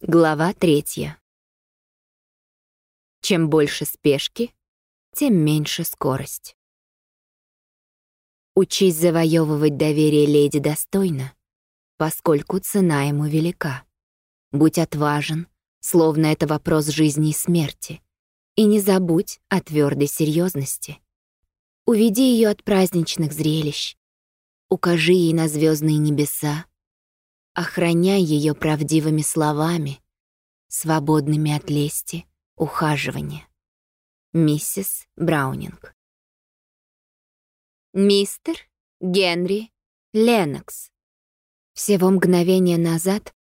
Глава третья. Чем больше спешки, тем меньше скорость. Учись завоевывать доверие леди достойно, поскольку цена ему велика. Будь отважен, словно это вопрос жизни и смерти, и не забудь о твердой серьезности. Уведи ее от праздничных зрелищ, укажи ей на звездные небеса, охраняй ее правдивыми словами, свободными от лести, ухаживания. Миссис Браунинг. Мистер Генри Ленокс. Всего мгновение назад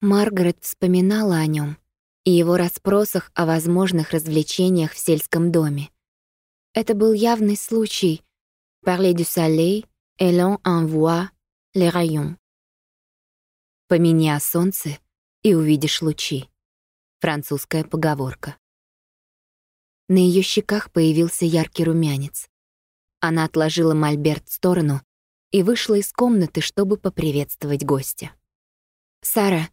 Маргарет вспоминала о нем и его расспросах о возможных развлечениях в сельском доме. Это был явный случай «Parler du soleil et l'on envoie les rayons». Помяни о солнце и увидишь лучи. Французская поговорка. На ее щеках появился яркий румянец. Она отложила мольберт в сторону и вышла из комнаты, чтобы поприветствовать гостя. «Сара,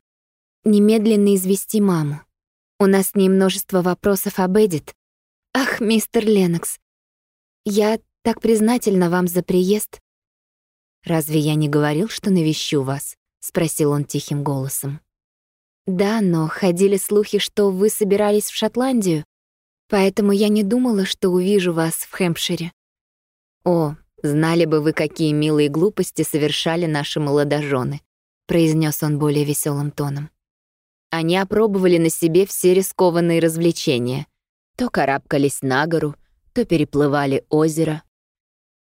немедленно извести маму. У нас с ней множество вопросов об Эдит. Ах, мистер Ленокс, я так признательна вам за приезд». «Разве я не говорил, что навещу вас?» Спросил он тихим голосом. Да, но ходили слухи, что вы собирались в Шотландию, поэтому я не думала, что увижу вас в Хэмпшире. О, знали бы вы, какие милые глупости совершали наши молодожены, произнес он более веселым тоном. Они опробовали на себе все рискованные развлечения. То карабкались на гору, то переплывали озеро.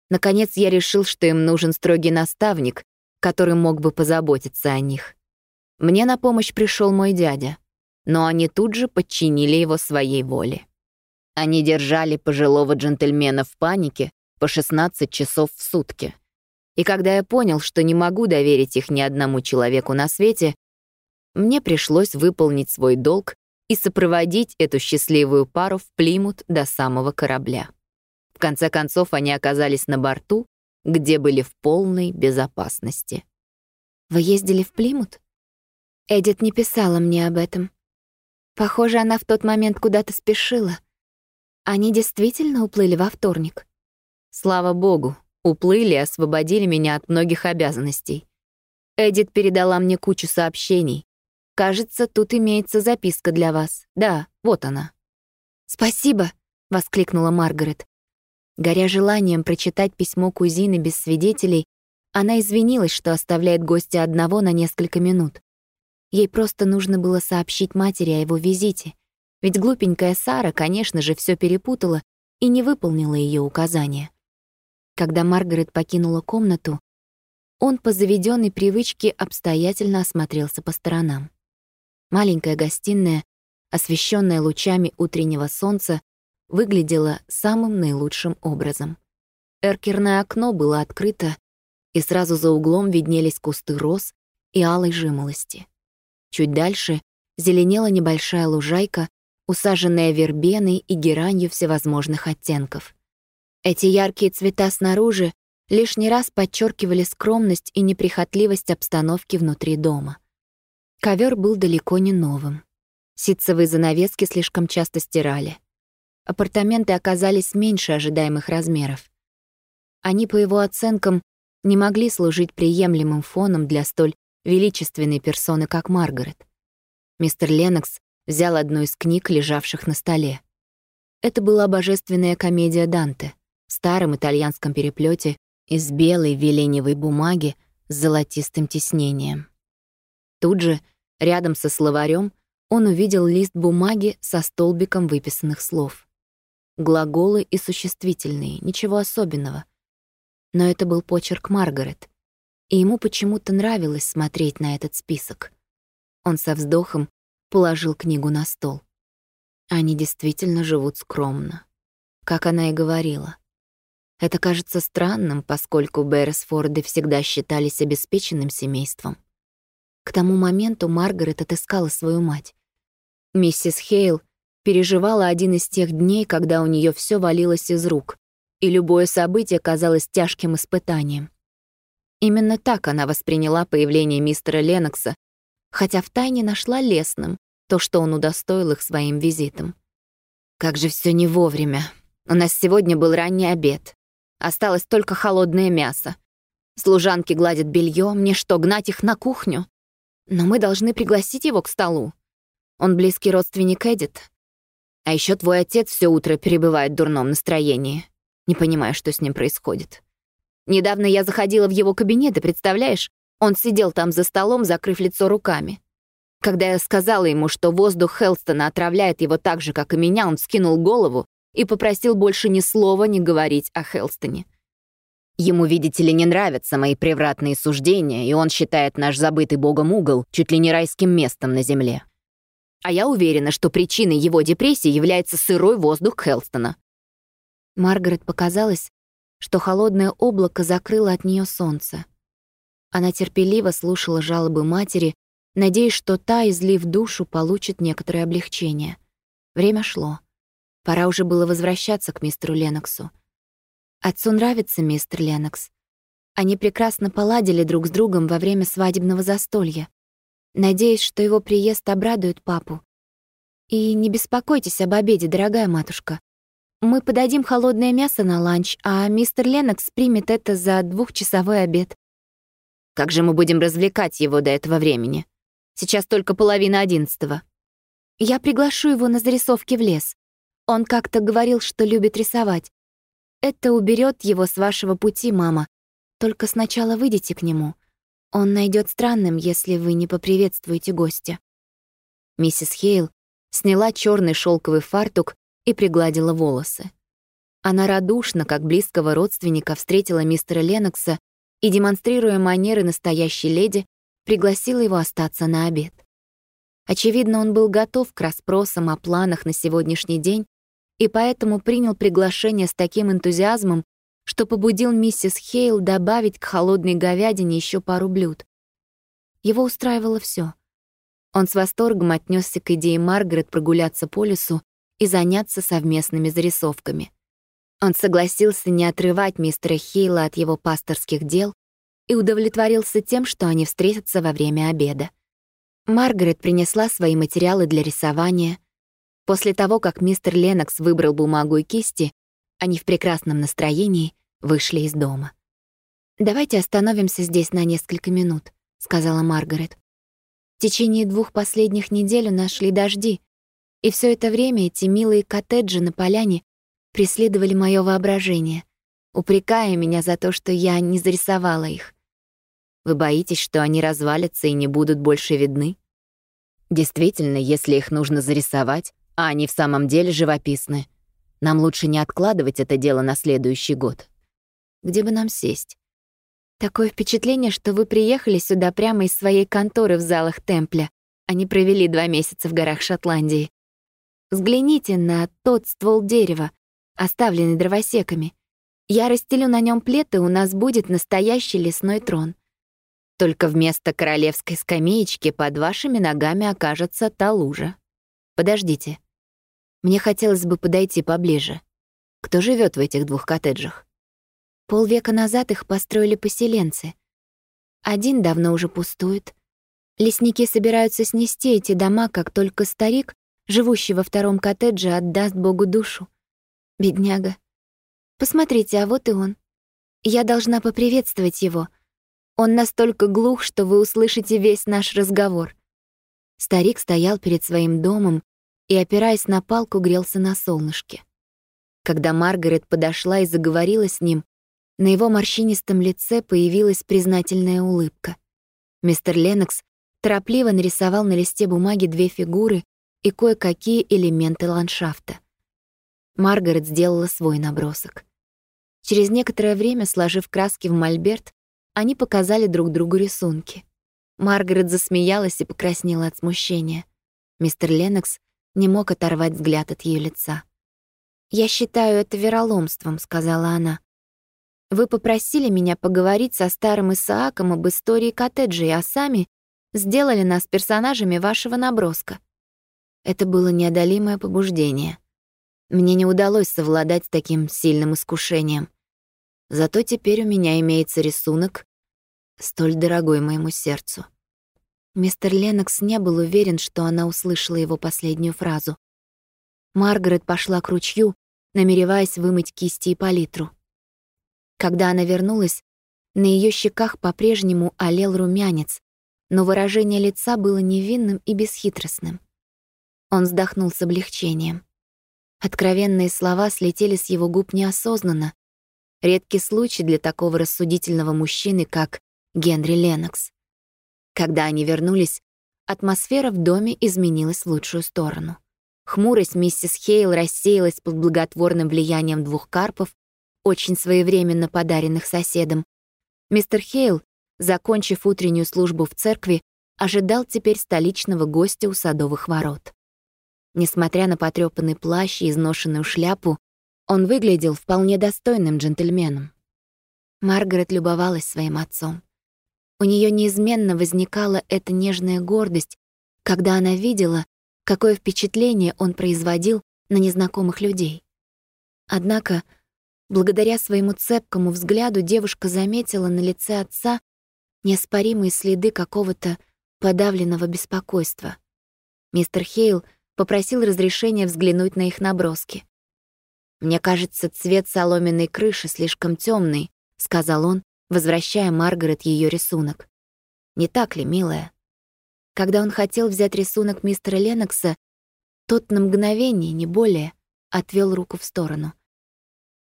Наконец я решил, что им нужен строгий наставник, который мог бы позаботиться о них. Мне на помощь пришел мой дядя, но они тут же подчинили его своей воле. Они держали пожилого джентльмена в панике по 16 часов в сутки. И когда я понял, что не могу доверить их ни одному человеку на свете, мне пришлось выполнить свой долг и сопроводить эту счастливую пару в Плимут до самого корабля. В конце концов, они оказались на борту где были в полной безопасности. «Вы ездили в Плимут?» Эдит не писала мне об этом. Похоже, она в тот момент куда-то спешила. Они действительно уплыли во вторник. Слава богу, уплыли и освободили меня от многих обязанностей. Эдит передала мне кучу сообщений. Кажется, тут имеется записка для вас. Да, вот она. «Спасибо!» — воскликнула Маргарет. Горя желанием прочитать письмо кузины без свидетелей, она извинилась, что оставляет гостя одного на несколько минут. Ей просто нужно было сообщить матери о его визите, ведь глупенькая Сара, конечно же, все перепутала и не выполнила ее указания. Когда Маргарет покинула комнату, он по заведенной привычке обстоятельно осмотрелся по сторонам. Маленькая гостиная, освещенная лучами утреннего солнца, выглядела самым наилучшим образом. Эркерное окно было открыто, и сразу за углом виднелись кусты роз и алой жимолости. Чуть дальше зеленела небольшая лужайка, усаженная вербеной и геранью всевозможных оттенков. Эти яркие цвета снаружи лишний раз подчеркивали скромность и неприхотливость обстановки внутри дома. Ковер был далеко не новым. Ситцевые занавески слишком часто стирали апартаменты оказались меньше ожидаемых размеров. Они, по его оценкам, не могли служить приемлемым фоном для столь величественной персоны, как Маргарет. Мистер Ленокс взял одну из книг, лежавших на столе. Это была божественная комедия Данте в старом итальянском переплете из белой веленевой бумаги с золотистым тиснением. Тут же, рядом со словарем, он увидел лист бумаги со столбиком выписанных слов. Глаголы и существительные, ничего особенного. Но это был почерк Маргарет, и ему почему-то нравилось смотреть на этот список. Он со вздохом положил книгу на стол. Они действительно живут скромно. Как она и говорила. Это кажется странным, поскольку Берресфорды всегда считались обеспеченным семейством. К тому моменту Маргарет отыскала свою мать. Миссис Хейл — переживала один из тех дней, когда у нее все валилось из рук, и любое событие казалось тяжким испытанием. Именно так она восприняла появление мистера Ленокса, хотя втайне нашла лесным то, что он удостоил их своим визитом. «Как же все не вовремя. У нас сегодня был ранний обед. Осталось только холодное мясо. Служанки гладят белье, мне что, гнать их на кухню? Но мы должны пригласить его к столу. Он близкий родственник Эдит. А еще твой отец все утро перебывает в дурном настроении. Не понимаю, что с ним происходит. Недавно я заходила в его кабинет, и представляешь, он сидел там за столом, закрыв лицо руками. Когда я сказала ему, что воздух Хелстона отравляет его так же, как и меня, он скинул голову и попросил больше ни слова не говорить о Хелстоне. Ему, видите ли, не нравятся мои превратные суждения, и он считает наш забытый богом угол чуть ли не райским местом на земле. А я уверена, что причиной его депрессии является сырой воздух Хелстона. Маргарет показалось, что холодное облако закрыло от нее солнце. Она терпеливо слушала жалобы матери, надеясь, что та, излив душу, получит некоторое облегчение. Время шло. Пора уже было возвращаться к мистеру Леноксу. Отцу нравится мистер Ленокс. Они прекрасно поладили друг с другом во время свадебного застолья. Надеюсь, что его приезд обрадует папу. И не беспокойтесь об обеде, дорогая матушка. Мы подадим холодное мясо на ланч, а мистер Ленокс примет это за двухчасовой обед. Как же мы будем развлекать его до этого времени? Сейчас только половина одиннадцатого. Я приглашу его на зарисовки в лес. Он как-то говорил, что любит рисовать. Это уберет его с вашего пути, мама. Только сначала выйдите к нему. Он найдет странным, если вы не поприветствуете гостя». Миссис Хейл сняла черный шелковый фартук и пригладила волосы. Она радушно, как близкого родственника, встретила мистера Ленокса и, демонстрируя манеры настоящей леди, пригласила его остаться на обед. Очевидно, он был готов к расспросам о планах на сегодняшний день и поэтому принял приглашение с таким энтузиазмом, что побудил миссис Хейл добавить к холодной говядине еще пару блюд. Его устраивало все. Он с восторгом отнесся к идее Маргарет прогуляться по лесу и заняться совместными зарисовками. Он согласился не отрывать мистера Хейла от его пасторских дел и удовлетворился тем, что они встретятся во время обеда. Маргарет принесла свои материалы для рисования, После того, как мистер Ленокс выбрал бумагу и кисти, они в прекрасном настроении вышли из дома. «Давайте остановимся здесь на несколько минут», — сказала Маргарет. «В течение двух последних недель у нас шли дожди, и все это время эти милые коттеджи на поляне преследовали мое воображение, упрекая меня за то, что я не зарисовала их. Вы боитесь, что они развалятся и не будут больше видны? Действительно, если их нужно зарисовать, а они в самом деле живописны. Нам лучше не откладывать это дело на следующий год. Где бы нам сесть? Такое впечатление, что вы приехали сюда прямо из своей конторы в залах Темпля, а не провели два месяца в горах Шотландии. Взгляните на тот ствол дерева, оставленный дровосеками. Я расстелю на нем плед, и у нас будет настоящий лесной трон. Только вместо королевской скамеечки под вашими ногами окажется та лужа. Подождите. Мне хотелось бы подойти поближе. Кто живет в этих двух коттеджах? Полвека назад их построили поселенцы. Один давно уже пустует. Лесники собираются снести эти дома, как только старик, живущий во втором коттедже, отдаст Богу душу. Бедняга. Посмотрите, а вот и он. Я должна поприветствовать его. Он настолько глух, что вы услышите весь наш разговор. Старик стоял перед своим домом и, опираясь на палку, грелся на солнышке. Когда Маргарет подошла и заговорила с ним, на его морщинистом лице появилась признательная улыбка. Мистер Ленокс торопливо нарисовал на листе бумаги две фигуры и кое-какие элементы ландшафта. Маргарет сделала свой набросок. Через некоторое время, сложив краски в мольберт, они показали друг другу рисунки. Маргарет засмеялась и покраснела от смущения. Мистер Ленокс не мог оторвать взгляд от ее лица. «Я считаю это вероломством», — сказала она. «Вы попросили меня поговорить со старым Исааком об истории коттеджей, а сами сделали нас персонажами вашего наброска». Это было неодолимое побуждение. Мне не удалось совладать с таким сильным искушением. Зато теперь у меня имеется рисунок, столь дорогой моему сердцу. Мистер Ленокс не был уверен, что она услышала его последнюю фразу. Маргарет пошла к ручью, намереваясь вымыть кисти и палитру. Когда она вернулась, на ее щеках по-прежнему олел румянец, но выражение лица было невинным и бесхитростным. Он вздохнул с облегчением. Откровенные слова слетели с его губ неосознанно. Редкий случай для такого рассудительного мужчины, как Генри Ленокс. Когда они вернулись, атмосфера в доме изменилась в лучшую сторону. Хмурость миссис Хейл рассеялась под благотворным влиянием двух карпов, очень своевременно подаренных соседом. Мистер Хейл, закончив утреннюю службу в церкви, ожидал теперь столичного гостя у садовых ворот. Несмотря на потрёпанный плащ и изношенную шляпу, он выглядел вполне достойным джентльменом. Маргарет любовалась своим отцом. У неё неизменно возникала эта нежная гордость, когда она видела, какое впечатление он производил на незнакомых людей. Однако, благодаря своему цепкому взгляду, девушка заметила на лице отца неоспоримые следы какого-то подавленного беспокойства. Мистер Хейл попросил разрешения взглянуть на их наброски. «Мне кажется, цвет соломенной крыши слишком темный, сказал он, возвращая Маргарет ее рисунок. «Не так ли, милая?» Когда он хотел взять рисунок мистера Ленокса, тот на мгновение, не более, отвел руку в сторону.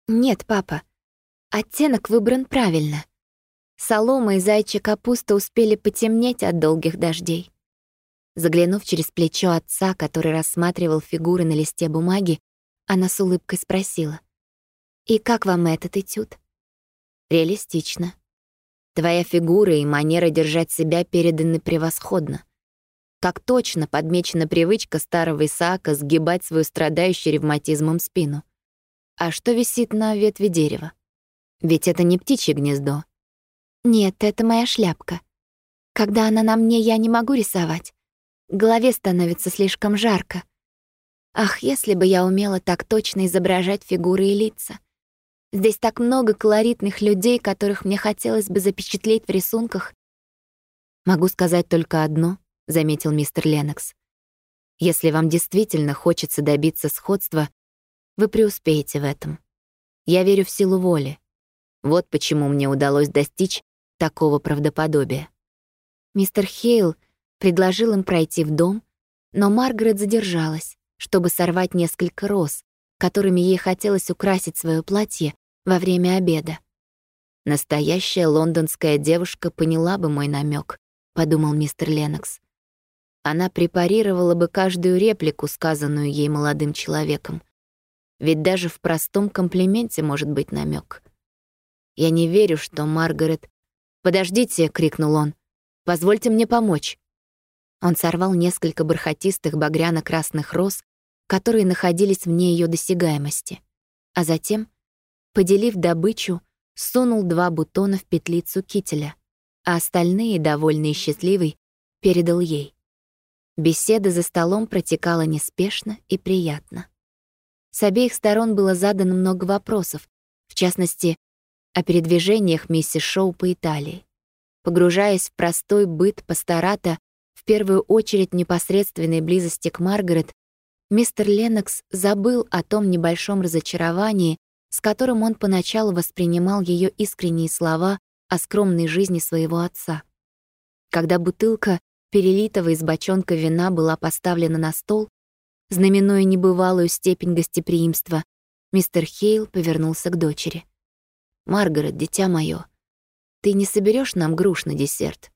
«Нет, папа, оттенок выбран правильно. Солома и зайчья капуста успели потемнеть от долгих дождей. Заглянув через плечо отца, который рассматривал фигуры на листе бумаги, она с улыбкой спросила. «И как вам этот этюд?» «Реалистично. Твоя фигура и манера держать себя переданы превосходно. Как точно подмечена привычка старого Исаака сгибать свою страдающую ревматизмом спину. А что висит на ветви дерева? Ведь это не птичье гнездо». «Нет, это моя шляпка. Когда она на мне, я не могу рисовать. Голове становится слишком жарко. Ах, если бы я умела так точно изображать фигуры и лица. Здесь так много колоритных людей, которых мне хотелось бы запечатлеть в рисунках. «Могу сказать только одно», — заметил мистер Ленокс. «Если вам действительно хочется добиться сходства, вы преуспеете в этом. Я верю в силу воли. Вот почему мне удалось достичь такого правдоподобия». Мистер Хейл — предложил им пройти в дом, но Маргарет задержалась, чтобы сорвать несколько роз, которыми ей хотелось украсить свое платье во время обеда. «Настоящая лондонская девушка поняла бы мой намек, подумал мистер Ленокс. Она препарировала бы каждую реплику, сказанную ей молодым человеком. Ведь даже в простом комплименте может быть намек. «Я не верю, что Маргарет...» «Подождите!» — крикнул он. «Позвольте мне помочь». Он сорвал несколько бархатистых багряно-красных роз, которые находились вне ее досягаемости, а затем, поделив добычу, сунул два бутона в петлицу кителя, а остальные, довольные и счастливый, передал ей. Беседа за столом протекала неспешно и приятно. С обеих сторон было задано много вопросов, в частности, о передвижениях миссис Шоу по Италии. Погружаясь в простой быт пастората, в первую очередь непосредственной близости к Маргарет, мистер Леннокс забыл о том небольшом разочаровании, с которым он поначалу воспринимал ее искренние слова о скромной жизни своего отца. Когда бутылка, перелитого из бочонка вина, была поставлена на стол, знаменуя небывалую степень гостеприимства, мистер Хейл повернулся к дочери. «Маргарет, дитя мое, ты не соберешь нам груш на десерт?»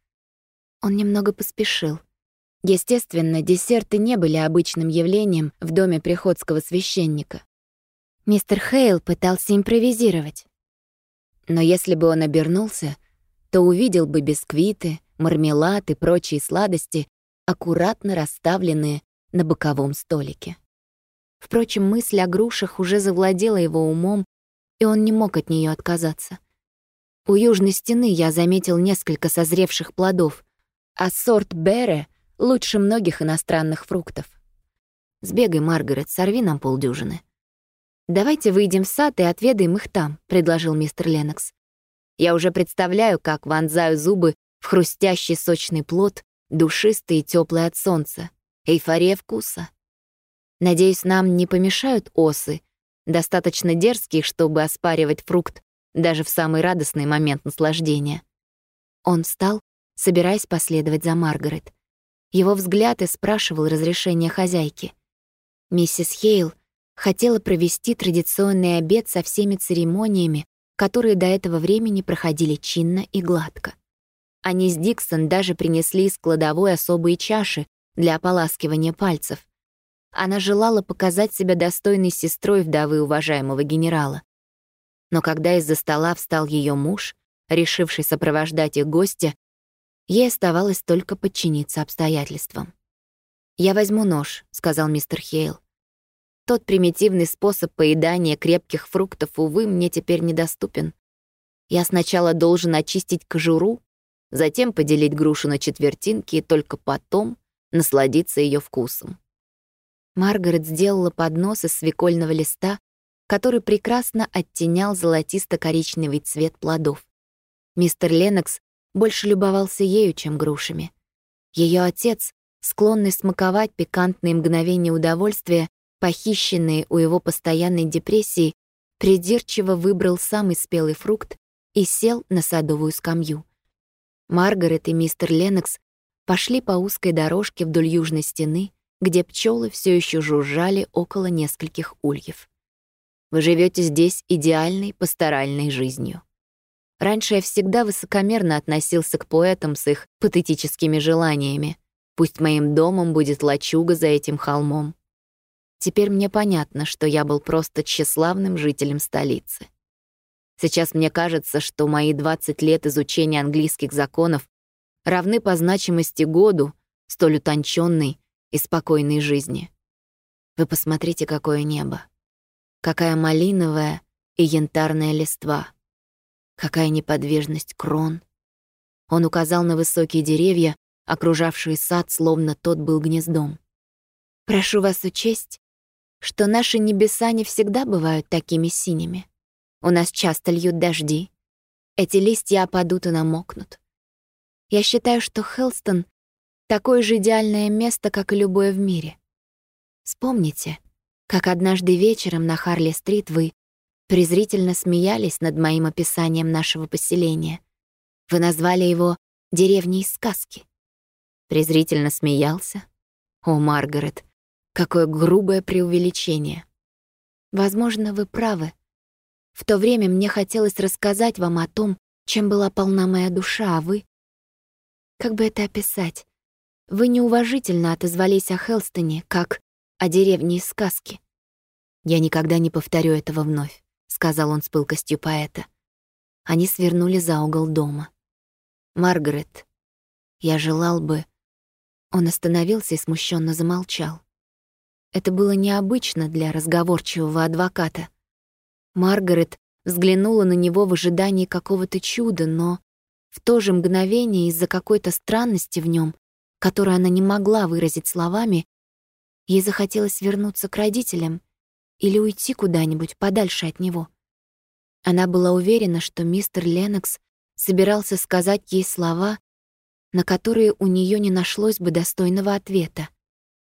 Он немного поспешил. Естественно, десерты не были обычным явлением в доме приходского священника. Мистер Хейл пытался импровизировать. Но если бы он обернулся, то увидел бы бисквиты, мармелад и прочие сладости, аккуратно расставленные на боковом столике. Впрочем, мысль о грушах уже завладела его умом, и он не мог от нее отказаться. У южной стены я заметил несколько созревших плодов, а сорт Бере лучше многих иностранных фруктов. Сбегай, Маргарет, сорви нам полдюжины. «Давайте выйдем в сад и отведаем их там», — предложил мистер Ленокс. «Я уже представляю, как вонзаю зубы в хрустящий сочный плод, душистый и теплый от солнца, эйфория вкуса. Надеюсь, нам не помешают осы, достаточно дерзкие, чтобы оспаривать фрукт даже в самый радостный момент наслаждения. Он встал, собираясь последовать за Маргарет. Его взгляд и спрашивал разрешения хозяйки. Миссис Хейл хотела провести традиционный обед со всеми церемониями, которые до этого времени проходили чинно и гладко. Они с Диксон даже принесли из кладовой особые чаши для ополаскивания пальцев. Она желала показать себя достойной сестрой вдовы уважаемого генерала. Но когда из-за стола встал ее муж, решивший сопровождать их гостя, ей оставалось только подчиниться обстоятельствам. «Я возьму нож», — сказал мистер Хейл. «Тот примитивный способ поедания крепких фруктов, увы, мне теперь недоступен. Я сначала должен очистить кожуру, затем поделить грушу на четвертинки и только потом насладиться ее вкусом. Маргарет сделала поднос из свекольного листа, который прекрасно оттенял золотисто-коричневый цвет плодов. Мистер Ленокс больше любовался ею, чем грушами. Ее отец, склонный смаковать пикантные мгновения удовольствия, похищенные у его постоянной депрессии, придирчиво выбрал самый спелый фрукт и сел на садовую скамью. Маргарет и мистер Ленокс пошли по узкой дорожке вдоль южной стены, где пчелы все еще жужжали около нескольких ульев. Вы живете здесь идеальной пасторальной жизнью. Раньше я всегда высокомерно относился к поэтам с их патетическими желаниями. Пусть моим домом будет лачуга за этим холмом. Теперь мне понятно, что я был просто тщеславным жителем столицы. Сейчас мне кажется, что мои 20 лет изучения английских законов равны по значимости году, столь утонченной и спокойной жизни. Вы посмотрите, какое небо. Какая малиновая и янтарная листва. Какая неподвижность крон. Он указал на высокие деревья, окружавшие сад, словно тот был гнездом. «Прошу вас учесть, что наши небеса не всегда бывают такими синими. У нас часто льют дожди. Эти листья опадут и намокнут. Я считаю, что Хелстон Такое же идеальное место, как и любое в мире. Вспомните, как однажды вечером на Харли-стрит вы презрительно смеялись над моим описанием нашего поселения. Вы назвали его «деревней сказки». Презрительно смеялся? О, Маргарет, какое грубое преувеличение. Возможно, вы правы. В то время мне хотелось рассказать вам о том, чем была полна моя душа, а вы... Как бы это описать? Вы неуважительно отозвались о Хелстоне, как о деревне из сказки. «Я никогда не повторю этого вновь», — сказал он с пылкостью поэта. Они свернули за угол дома. «Маргарет, я желал бы...» Он остановился и смущенно замолчал. Это было необычно для разговорчивого адвоката. Маргарет взглянула на него в ожидании какого-то чуда, но в то же мгновение из-за какой-то странности в нем которую она не могла выразить словами, ей захотелось вернуться к родителям или уйти куда-нибудь подальше от него. Она была уверена, что мистер Ленокс собирался сказать ей слова, на которые у нее не нашлось бы достойного ответа.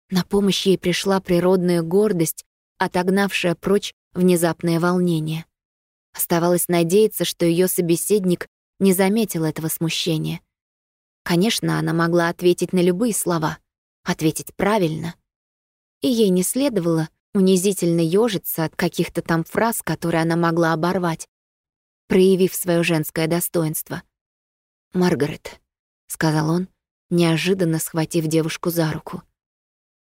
На помощь ей пришла природная гордость, отогнавшая прочь внезапное волнение. Оставалось надеяться, что ее собеседник не заметил этого смущения — Конечно, она могла ответить на любые слова, ответить правильно. И ей не следовало унизительно ёжиться от каких-то там фраз, которые она могла оборвать, проявив свое женское достоинство. «Маргарет», — сказал он, неожиданно схватив девушку за руку.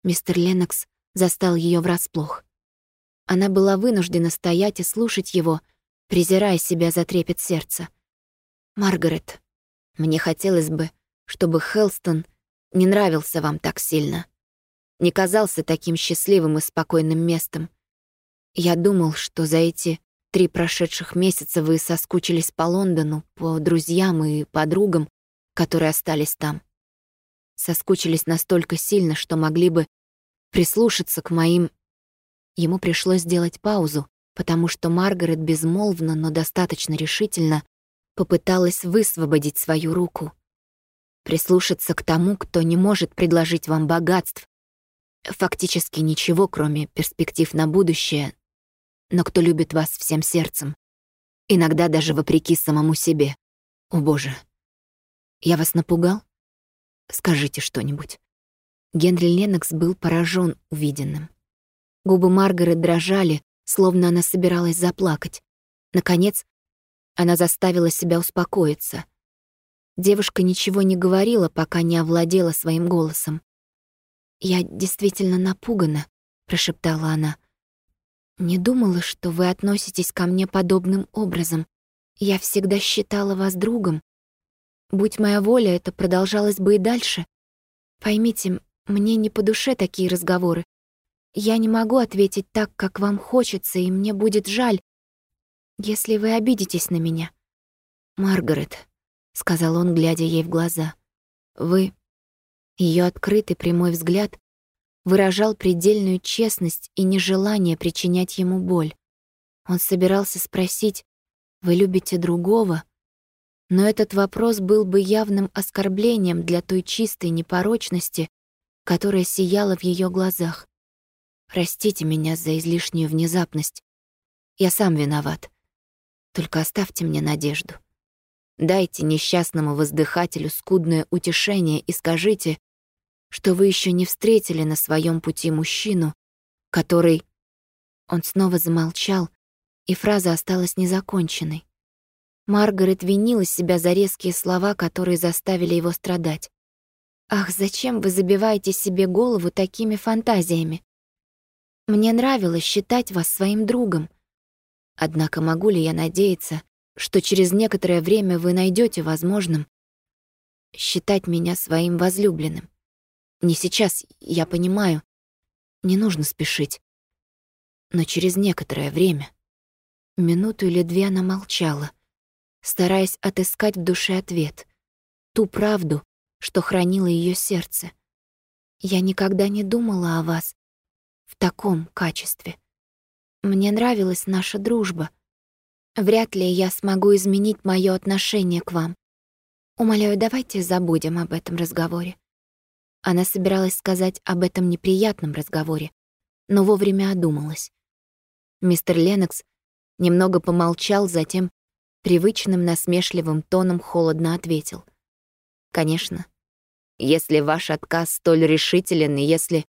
Мистер Леннокс застал ее врасплох. Она была вынуждена стоять и слушать его, презирая себя за трепет сердца. «Маргарет, мне хотелось бы, чтобы Хелстон не нравился вам так сильно, не казался таким счастливым и спокойным местом. Я думал, что за эти три прошедших месяца вы соскучились по Лондону, по друзьям и подругам, которые остались там. Соскучились настолько сильно, что могли бы прислушаться к моим... Ему пришлось сделать паузу, потому что Маргарет безмолвно, но достаточно решительно попыталась высвободить свою руку — Прислушаться к тому, кто не может предложить вам богатств, фактически ничего, кроме перспектив на будущее, но кто любит вас всем сердцем, иногда даже вопреки самому себе. О боже, я вас напугал? Скажите что-нибудь. Генри Леннокс был поражен увиденным. Губы Маргарет дрожали, словно она собиралась заплакать. Наконец, она заставила себя успокоиться. Девушка ничего не говорила, пока не овладела своим голосом. «Я действительно напугана», — прошептала она. «Не думала, что вы относитесь ко мне подобным образом. Я всегда считала вас другом. Будь моя воля, это продолжалось бы и дальше. Поймите, мне не по душе такие разговоры. Я не могу ответить так, как вам хочется, и мне будет жаль, если вы обидитесь на меня. Маргарет, сказал он, глядя ей в глаза. Вы Ее открытый прямой взгляд выражал предельную честность и нежелание причинять ему боль. Он собирался спросить: "Вы любите другого?" Но этот вопрос был бы явным оскорблением для той чистой непорочности, которая сияла в ее глазах. Простите меня за излишнюю внезапность. Я сам виноват. Только оставьте мне надежду. Дайте несчастному воздыхателю скудное утешение и скажите, что вы еще не встретили на своем пути мужчину, который... Он снова замолчал, и фраза осталась незаконченной. Маргарет винила себя за резкие слова, которые заставили его страдать. «Ах, зачем вы забиваете себе голову такими фантазиями? Мне нравилось считать вас своим другом. Однако могу ли я надеяться, что через некоторое время вы найдете возможным считать меня своим возлюбленным? Не сейчас, я понимаю. Не нужно спешить. Но через некоторое время. Минуту или две она молчала, стараясь отыскать в душе ответ. Ту правду, что хранило ее сердце. Я никогда не думала о вас в таком качестве. Мне нравилась наша дружба. Вряд ли я смогу изменить мое отношение к вам. Умоляю, давайте забудем об этом разговоре. Она собиралась сказать об этом неприятном разговоре, но вовремя одумалась. Мистер Ленокс немного помолчал, затем привычным насмешливым тоном холодно ответил. «Конечно, если ваш отказ столь решителен, и если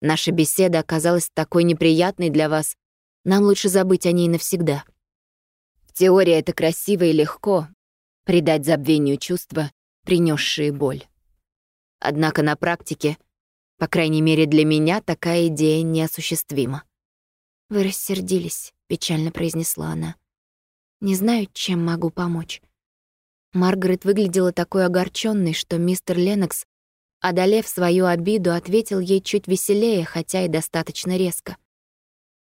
Наша беседа оказалась такой неприятной для вас, нам лучше забыть о ней навсегда. В теории это красиво и легко — придать забвению чувства, принесшие боль. Однако на практике, по крайней мере для меня, такая идея неосуществима. «Вы рассердились», — печально произнесла она. «Не знаю, чем могу помочь». Маргарет выглядела такой огорченной, что мистер Ленокс одолев свою обиду, ответил ей чуть веселее, хотя и достаточно резко.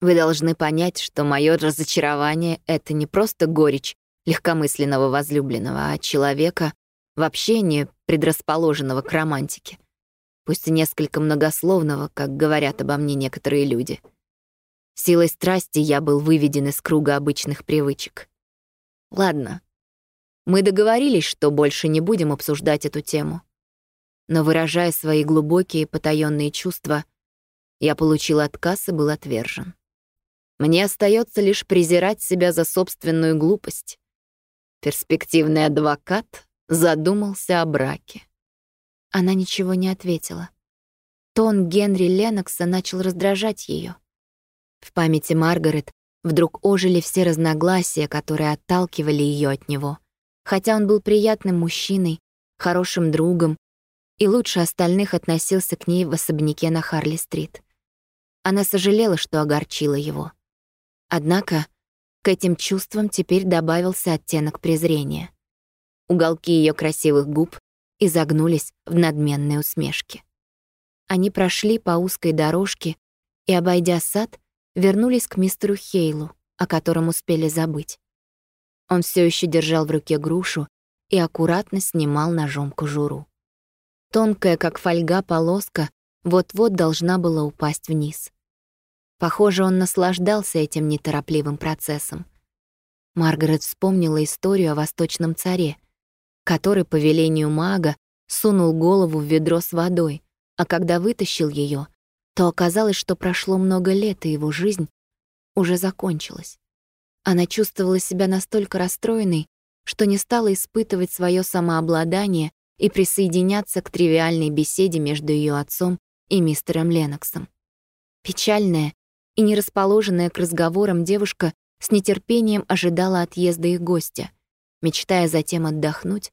«Вы должны понять, что мое разочарование — это не просто горечь легкомысленного возлюбленного, а человека в общении, предрасположенного к романтике. Пусть и несколько многословного, как говорят обо мне некоторые люди. Силой страсти я был выведен из круга обычных привычек. Ладно, мы договорились, что больше не будем обсуждать эту тему но, выражая свои глубокие потаённые чувства, я получил отказ и был отвержен. Мне остается лишь презирать себя за собственную глупость. Перспективный адвокат задумался о браке. Она ничего не ответила. Тон Генри Ленокса начал раздражать ее. В памяти Маргарет вдруг ожили все разногласия, которые отталкивали ее от него. Хотя он был приятным мужчиной, хорошим другом и лучше остальных относился к ней в особняке на Харли-стрит. Она сожалела, что огорчила его. Однако к этим чувствам теперь добавился оттенок презрения. Уголки ее красивых губ изогнулись в надменной усмешке. Они прошли по узкой дорожке и, обойдя сад, вернулись к мистеру Хейлу, о котором успели забыть. Он все еще держал в руке грушу и аккуратно снимал ножом кожуру. Тонкая, как фольга, полоска вот-вот должна была упасть вниз. Похоже, он наслаждался этим неторопливым процессом. Маргарет вспомнила историю о восточном царе, который, по велению мага, сунул голову в ведро с водой, а когда вытащил ее, то оказалось, что прошло много лет, и его жизнь уже закончилась. Она чувствовала себя настолько расстроенной, что не стала испытывать свое самообладание и присоединяться к тривиальной беседе между ее отцом и мистером Леноксом. Печальная и не расположенная к разговорам девушка с нетерпением ожидала отъезда их гостя, мечтая затем отдохнуть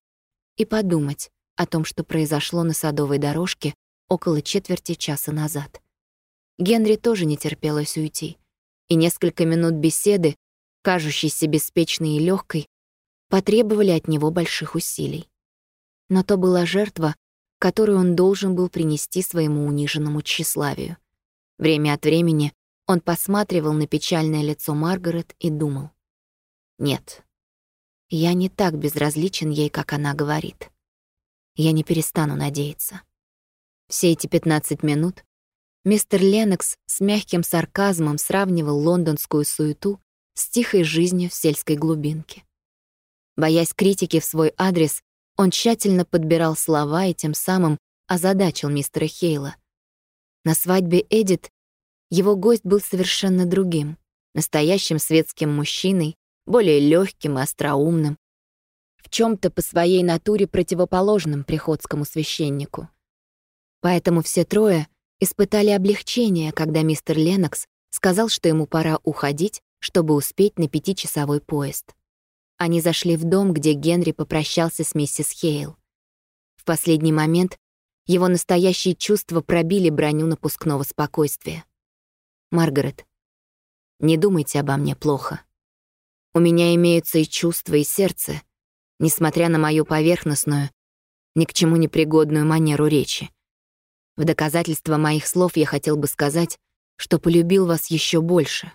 и подумать о том, что произошло на садовой дорожке около четверти часа назад. Генри тоже не терпелось уйти, и несколько минут беседы, кажущейся беспечной и легкой, потребовали от него больших усилий. Но то была жертва, которую он должен был принести своему униженному тщеславию. Время от времени он посматривал на печальное лицо Маргарет и думал. «Нет, я не так безразличен ей, как она говорит. Я не перестану надеяться». Все эти 15 минут мистер Ленокс с мягким сарказмом сравнивал лондонскую суету с тихой жизнью в сельской глубинке. Боясь критики в свой адрес, он тщательно подбирал слова и тем самым озадачил мистера Хейла. На свадьбе Эдит его гость был совершенно другим, настоящим светским мужчиной, более легким и остроумным, в чем то по своей натуре противоположным приходскому священнику. Поэтому все трое испытали облегчение, когда мистер Ленокс сказал, что ему пора уходить, чтобы успеть на пятичасовой поезд. Они зашли в дом, где Генри попрощался с миссис Хейл. В последний момент его настоящие чувства пробили броню напускного спокойствия. «Маргарет, не думайте обо мне плохо. У меня имеются и чувства, и сердце, несмотря на мою поверхностную, ни к чему не пригодную манеру речи. В доказательство моих слов я хотел бы сказать, что полюбил вас еще больше,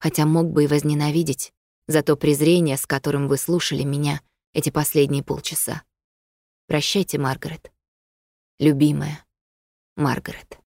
хотя мог бы и возненавидеть, за то презрение, с которым вы слушали меня эти последние полчаса. Прощайте, Маргарет. Любимая Маргарет.